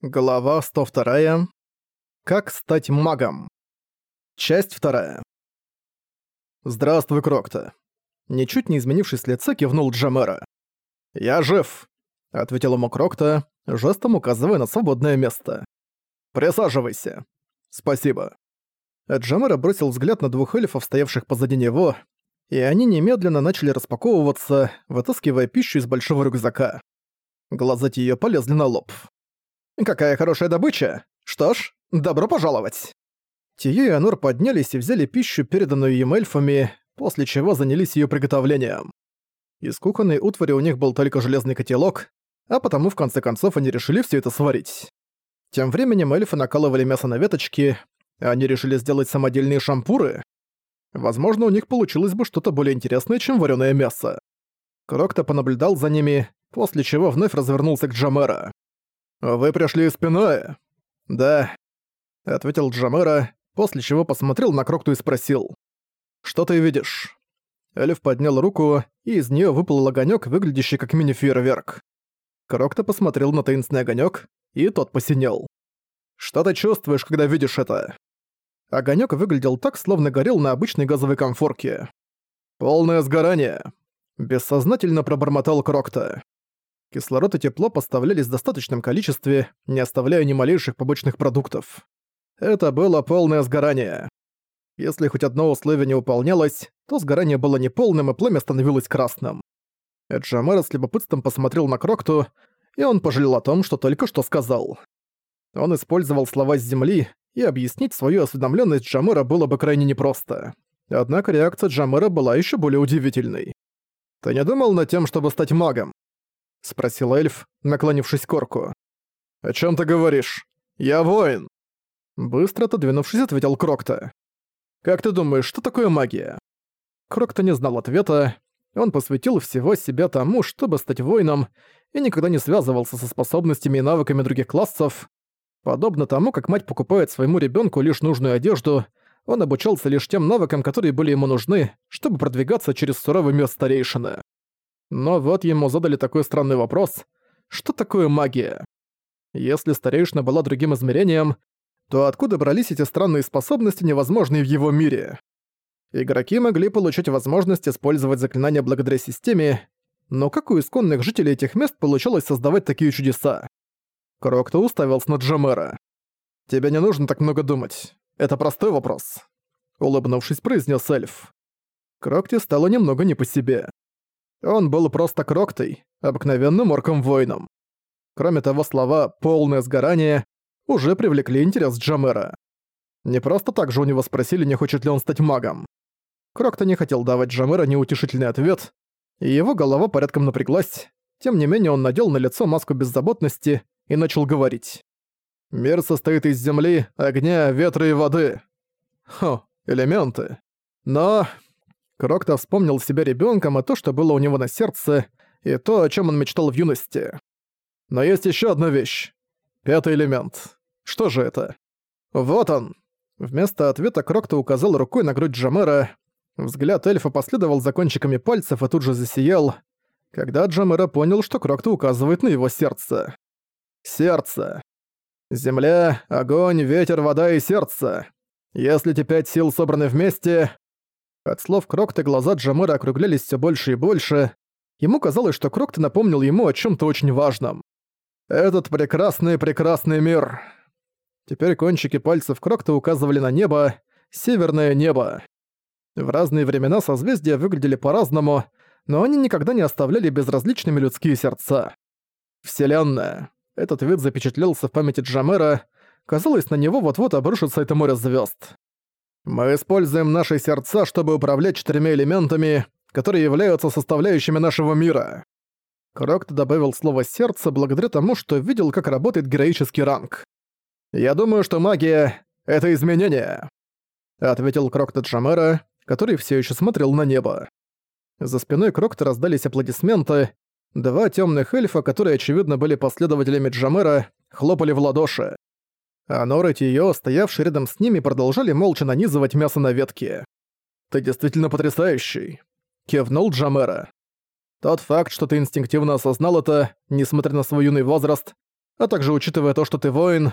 Глава 102. Как стать магом. Часть 2. «Здравствуй, Крокта». Ничуть не изменившись лица, кивнул Джамера. «Я жив», — ответил ему Крокта, жестом указывая на свободное место. «Присаживайся». «Спасибо». Джамера бросил взгляд на двух эльфов, стоявших позади него, и они немедленно начали распаковываться, вытаскивая пищу из большого рюкзака. Глаза Тиё полезли на лоб. «Какая хорошая добыча! Что ж, добро пожаловать!» Тию и Анур поднялись и взяли пищу, переданную им эльфами, после чего занялись ее приготовлением. Из кухонной утвари у них был только железный котелок, а потому в конце концов они решили все это сварить. Тем временем эльфы накалывали мясо на веточки, а они решили сделать самодельные шампуры. Возможно, у них получилось бы что-то более интересное, чем вареное мясо. Крокто понаблюдал за ними, после чего вновь развернулся к Джамера. «Вы пришли из Пиноя?» «Да», — ответил Джамера, после чего посмотрел на Крокту и спросил. «Что ты видишь?» Эльф поднял руку, и из нее выплыл огонек, выглядящий как мини-фейерверк. Крокта посмотрел на таинственный огонек, и тот посинел. «Что ты чувствуешь, когда видишь это?» Огонек выглядел так, словно горел на обычной газовой конфорке. «Полное сгорание!» Бессознательно пробормотал Крокта. Кислород и тепло поставлялись в достаточном количестве, не оставляя ни малейших побочных продуктов. Это было полное сгорание. Если хоть одно условие не выполнялось, то сгорание было неполным, и пламя становилось красным. Эджамара с любопытством посмотрел на Крокту, и он пожалел о том, что только что сказал. Он использовал слова с земли, и объяснить свою осведомленность Джамыра было бы крайне непросто. Однако реакция Джамыра была еще более удивительной. «Ты не думал над тем, чтобы стать магом?» — спросил эльф, наклонившись к орку. «О чем ты говоришь? Я воин!» Быстро отодвинувшись, ответил Крокта. «Как ты думаешь, что такое магия?» Крокта не знал ответа. Он посвятил всего себя тому, чтобы стать воином, и никогда не связывался со способностями и навыками других классов. Подобно тому, как мать покупает своему ребенку лишь нужную одежду, он обучался лишь тем навыкам, которые были ему нужны, чтобы продвигаться через суровый мир старейшины. Но вот ему задали такой странный вопрос. Что такое магия? Если старейшина была другим измерением, то откуда брались эти странные способности, невозможные в его мире? Игроки могли получить возможность использовать заклинания благодаря системе, но как у исконных жителей этих мест получалось создавать такие чудеса? Крокто уставился на Джамера. «Тебе не нужно так много думать. Это простой вопрос», — улыбнувшись, произнес эльф. Крокте стало немного не по себе. Он был просто кроктой, обыкновенным орком-воином. Кроме того, слова «полное сгорание» уже привлекли интерес Джамера. Не просто так же у него спросили, не хочет ли он стать магом. Крокто не хотел давать Джамера неутешительный ответ, и его голова порядком напряглась, тем не менее он надел на лицо маску беззаботности и начал говорить. «Мир состоит из земли, огня, ветра и воды. Хо, элементы. Но Крокто вспомнил себя ребенком и то, что было у него на сердце, и то, о чем он мечтал в юности. Но есть еще одна вещь. Пятый элемент. Что же это? Вот он. Вместо ответа Крокто указал рукой на грудь Джамера. Взгляд эльфа последовал за кончиками пальцев и тут же засиял, когда Джамера понял, что Крокто указывает на его сердце. Сердце. Земля, огонь, ветер, вода и сердце. Если эти пять сил собраны вместе, от слов Крокта глаза Джамыра округлялись все больше и больше. Ему казалось, что Крокта напомнил ему о чем то очень важном. «Этот прекрасный-прекрасный мир!» Теперь кончики пальцев Крокта указывали на небо, северное небо. В разные времена созвездия выглядели по-разному, но они никогда не оставляли безразличными людские сердца. Вселенная. Этот вид запечатлелся в памяти Джамера. Казалось, на него вот-вот обрушится это море звезд. Мы используем наши сердца, чтобы управлять четырьмя элементами, которые являются составляющими нашего мира. Крокт добавил слово «сердце» благодаря тому, что видел, как работает героический ранг. «Я думаю, что магия — это изменение», — ответил Крокт Джамера, который все еще смотрел на небо. За спиной Крокта раздались аплодисменты. Два темных эльфа, которые, очевидно, были последователями Джамера, хлопали в ладоши а Нор и Тиё, стоявшие рядом с ними, продолжали молча нанизывать мясо на ветки. «Ты действительно потрясающий», — кивнул Джамера. «Тот факт, что ты инстинктивно осознал это, несмотря на свой юный возраст, а также учитывая то, что ты воин.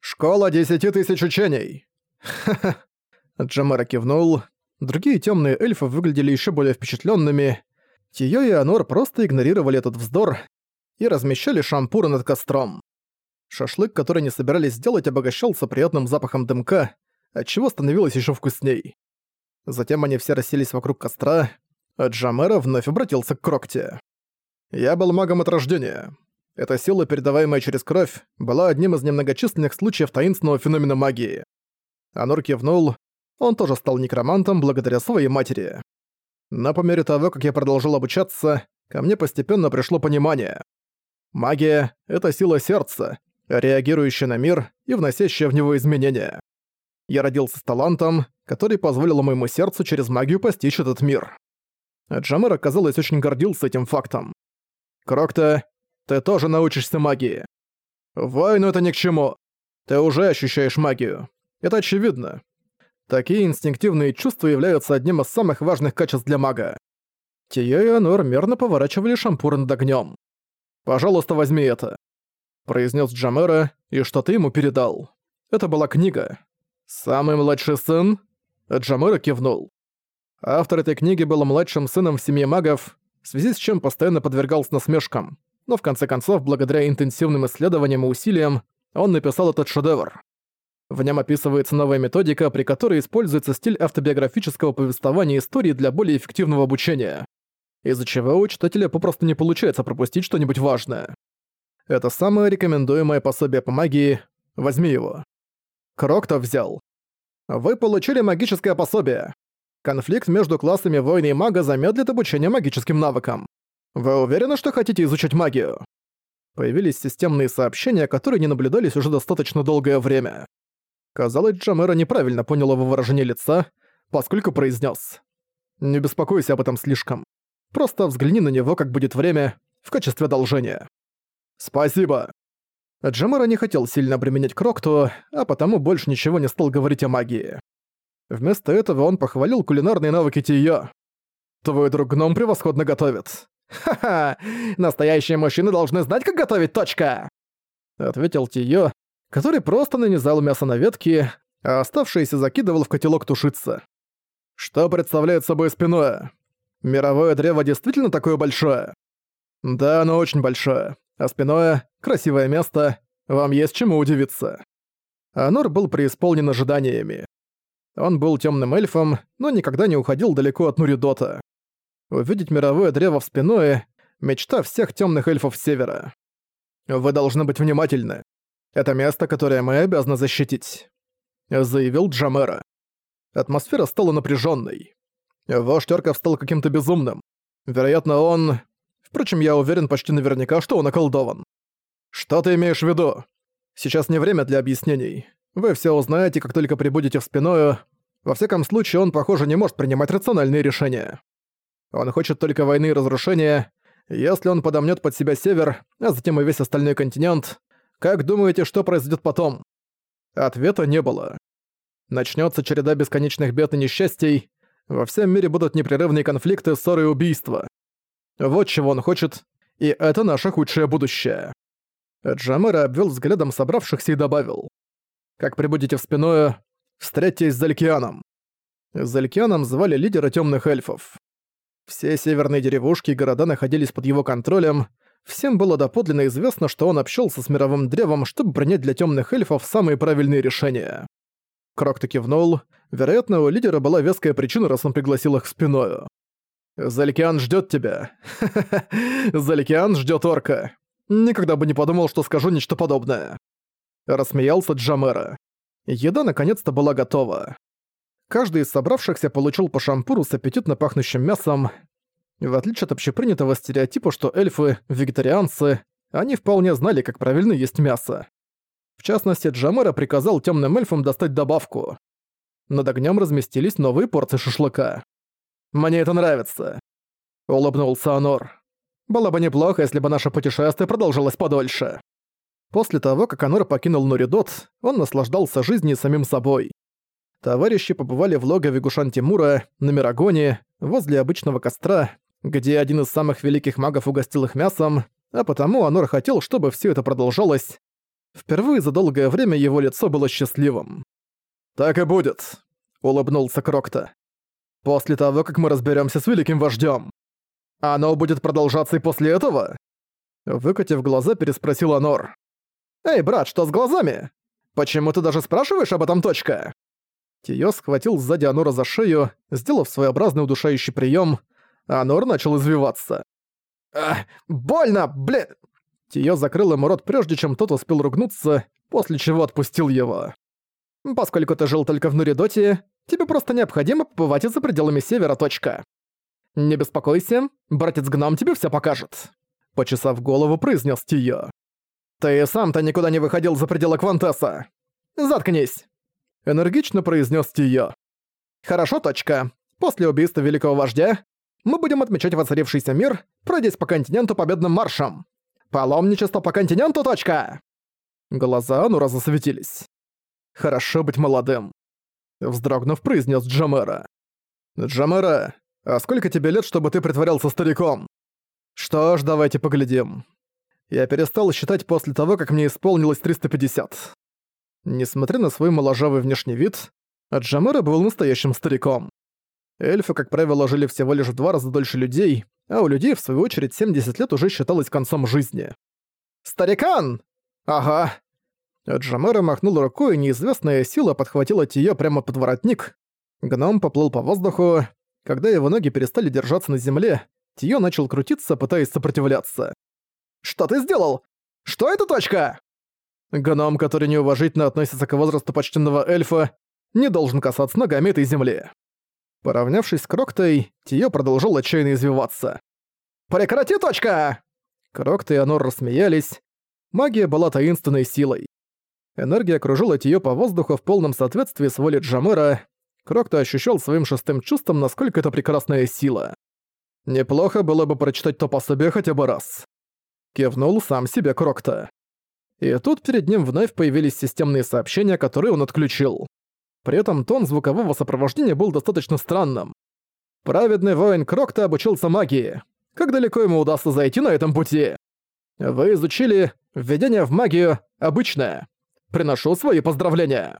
Школа десяти тысяч учений!» «Ха-ха!» Джамара кивнул. Другие темные эльфы выглядели еще более впечатленными. Тиё и Анор просто игнорировали этот вздор и размещали шампуры над костром. Шашлык, который они собирались сделать, обогащался приятным запахом дымка, отчего становилось еще вкусней. Затем они все расселись вокруг костра, а Джамера вновь обратился к Крокте. «Я был магом от рождения. Эта сила, передаваемая через кровь, была одним из немногочисленных случаев таинственного феномена магии. Анур кивнул, он тоже стал некромантом благодаря своей матери. Но по мере того, как я продолжил обучаться, ко мне постепенно пришло понимание. Магия — это сила сердца, реагирующая на мир и вносящая в него изменения. Я родился с талантом, который позволил моему сердцу через магию постичь этот мир. Джамер, оказалось, очень гордился этим фактом. «Крокта, ты тоже научишься магии. Войну это ни к чему. Ты уже ощущаешь магию. Это очевидно. Такие инстинктивные чувства являются одним из самых важных качеств для мага. Тия и Анор мерно поворачивали шампур над огнём. «Пожалуйста, возьми это», — произнес Джамера, и что ты ему передал. Это была книга. «Самый младший сын?» Джамера кивнул. Автор этой книги был младшим сыном в семье магов, в связи с чем постоянно подвергался насмешкам, но в конце концов, благодаря интенсивным исследованиям и усилиям, он написал этот шедевр. В нем описывается новая методика, при которой используется стиль автобиографического повествования истории для более эффективного обучения, из-за чего у читателя попросту не получается пропустить что-нибудь важное. Это самое рекомендуемое пособие по магии. Возьми его. Крокто взял. Вы получили магическое пособие. Конфликт между классами воина и мага замедлит обучение магическим навыкам. Вы уверены, что хотите изучать магию? Появились системные сообщения, которые не наблюдались уже достаточно долгое время. Казалось, Джамера неправильно понял его выражение лица, поскольку произнес: «Не беспокойся об этом слишком. Просто взгляни на него, как будет время, в качестве одолжения». «Спасибо!» Джамера не хотел сильно обременять Крокту, а потому больше ничего не стал говорить о магии. Вместо этого он похвалил кулинарные навыки Тиё. «Твой друг Гном превосходно готовит». «Ха-ха! Настоящие мужчины должны знать, как готовить, точка!» Ответил Тиё, который просто нанизал мясо на ветки, а оставшееся закидывал в котелок тушиться. Что представляет собой спиное? Мировое древо действительно такое большое? Да, оно очень большое. А спиное — красивое место, вам есть чему удивиться. Анор был преисполнен ожиданиями. Он был темным эльфом, но никогда не уходил далеко от Нуридота. Увидеть мировое древо в спиное — мечта всех темных эльфов Севера. Вы должны быть внимательны. Это место, которое мы обязаны защитить», — заявил Джамера. Атмосфера стала напряженной. Вождь орков стал каким-то безумным. Вероятно, он... Впрочем, я уверен почти наверняка, что он околдован. «Что ты имеешь в виду? Сейчас не время для объяснений. Вы все узнаете, как только прибудете в спиною. Во всяком случае, он, похоже, не может принимать рациональные решения. Он хочет только войны и разрушения. Если он подомнет под себя север, а затем и весь остальной континент, как думаете, что произойдет потом? Ответа не было. Начнется череда бесконечных бед и несчастий. Во всем мире будут непрерывные конфликты, ссоры и убийства. Вот чего он хочет, и это наше худшее будущее. Джамера обвел взглядом собравшихся и добавил. Как прибудете в спиную, встретьтесь с Залькианом. Залькианом звали лидера темных эльфов. Все северные деревушки и города находились под его контролем. Всем было доподлинно известно, что он общался с мировым древом, чтобы принять для темных эльфов самые правильные решения. Крокто кивнул. Вероятно, у лидера была веская причина, раз он пригласил их в спиною. «Заликиан ждет тебя. Заликиан ждет орка. Никогда бы не подумал, что скажу нечто подобное». Рассмеялся Джамера. Еда наконец-то была готова. Каждый из собравшихся получил по шампуру с аппетитно пахнущим мясом. В отличие от общепринятого стереотипа, что эльфы – вегетарианцы, они вполне знали, как правильно есть мясо. В частности, Джамера приказал темным эльфам достать добавку. Над огнем разместились новые порции шашлыка. «Мне это нравится», — улыбнулся Анор. «Было бы неплохо, если бы наше путешествие продолжилось подольше». После того, как Анор покинул Нуридот, он наслаждался жизнью самим собой. Товарищи побывали в логове Гушан Тимура, на Мирагоне, возле обычного костра, где один из самых великих магов угостил их мясом, а потому Анор хотел, чтобы все это продолжалось. Впервые за долгое время его лицо было счастливым. «Так и будет», — улыбнулся Крокта. «После того, как мы разберемся с великим вождем. Оно будет продолжаться и после этого?» Выкатив глаза, переспросил Анор. «Эй, брат, что с глазами? Почему ты даже спрашиваешь об этом, точка?» Тиё схватил сзади Анора за шею, сделав своеобразный удушающий прием, Анор начал извиваться. «Ах, больно, блин!» Тиё закрыл ему рот прежде, чем тот успел ругнуться, после чего отпустил его. Поскольку ты жил только в Нуридоте, тебе просто необходимо побывать за пределами Севера, точка. Не беспокойся, братец-гном тебе все покажет. Почесав голову, произнес Тио. Ты сам-то никуда не выходил за пределы Квантеса. Заткнись. Энергично произнес Тио. Хорошо, точка. После убийства Великого Вождя мы будем отмечать воцарившийся мир, пройдясь по континенту победным маршем. Паломничество по континенту, точка! Глаза Анура засветились. Хорошо быть молодым. Вздрогнув, произнес Джамера. Джамера, а сколько тебе лет, чтобы ты притворялся стариком? Что ж, давайте поглядим. Я перестал считать после того, как мне исполнилось 350. Несмотря на свой моложавый внешний вид, Джамера был настоящим стариком. Эльфы, как правило, жили всего лишь в два раза дольше людей, а у людей, в свою очередь, 70 лет уже считалось концом жизни. «Старикан!» «Ага, Джамера махнул рукой, и неизвестная сила подхватила Тиё прямо под воротник. Гном поплыл по воздуху. Когда его ноги перестали держаться на земле, Тиё начал крутиться, пытаясь сопротивляться. «Что ты сделал? Что это точка?» Гном, который неуважительно относится к возрасту почтенного эльфа, не должен касаться ногами этой земли. Поравнявшись с Кроктой, Тиё продолжил отчаянно извиваться. «Прекрати, точка!» Крокта и Анор рассмеялись. Магия была таинственной силой. Энергия кружила Тиё по воздуху в полном соответствии с волей Джамера. Крокто ощущал своим шестым чувством, насколько это прекрасная сила. Неплохо было бы прочитать то пособие хотя бы раз. Кивнул сам себе Крокто. И тут перед ним вновь появились системные сообщения, которые он отключил. При этом тон звукового сопровождения был достаточно странным. Праведный воин Крокто обучился магии. Как далеко ему удастся зайти на этом пути? Вы изучили введение в магию обычное. Приношу свои поздравления!»